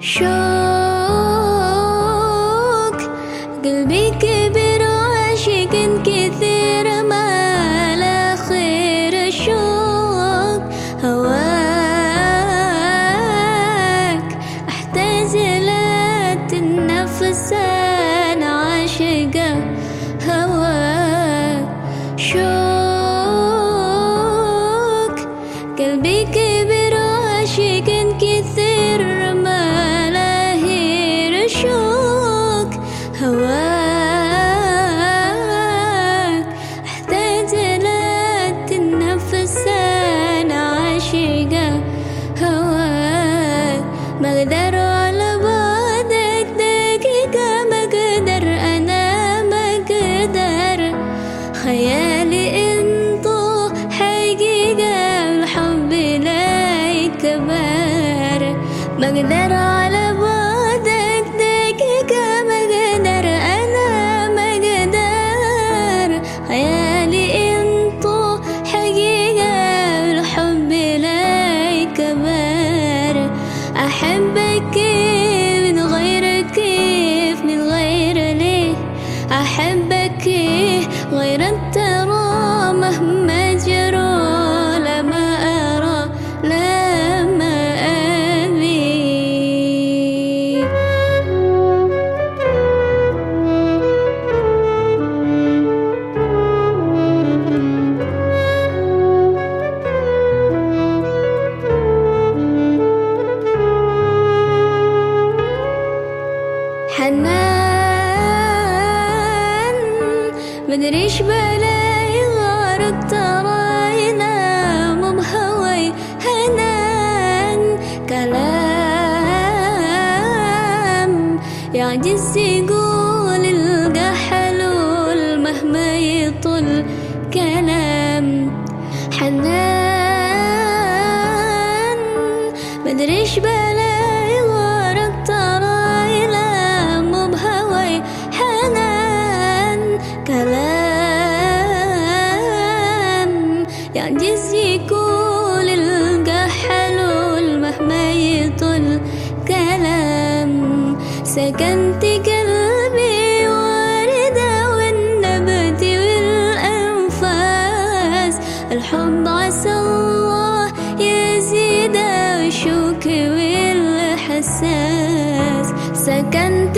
شوق. قلبي كبر وعشق كثير ما لا خير الشوق هواك. احتاج لا تنفس أنا عاشقه هواك. شوق. قلبي كبر وعشق كثير أقدر على بعدك دقيقة أنا ما أقدر خيالي انتو حقيقة الحب لا يكبر. ما أحبك غير الترى مهما جرى مدريش بلاي غارق تراينا مو بهوي هنان كلام. يعجز يقول القى حلول مهما يطل كلام. حنان مدريش بلاي يعجز يقول القى حلول مهما يطل كلام سكنت قلبي واردة والنبت والأنفاس. الحب عسى الله يزيد وشوكي والحساس. سكنت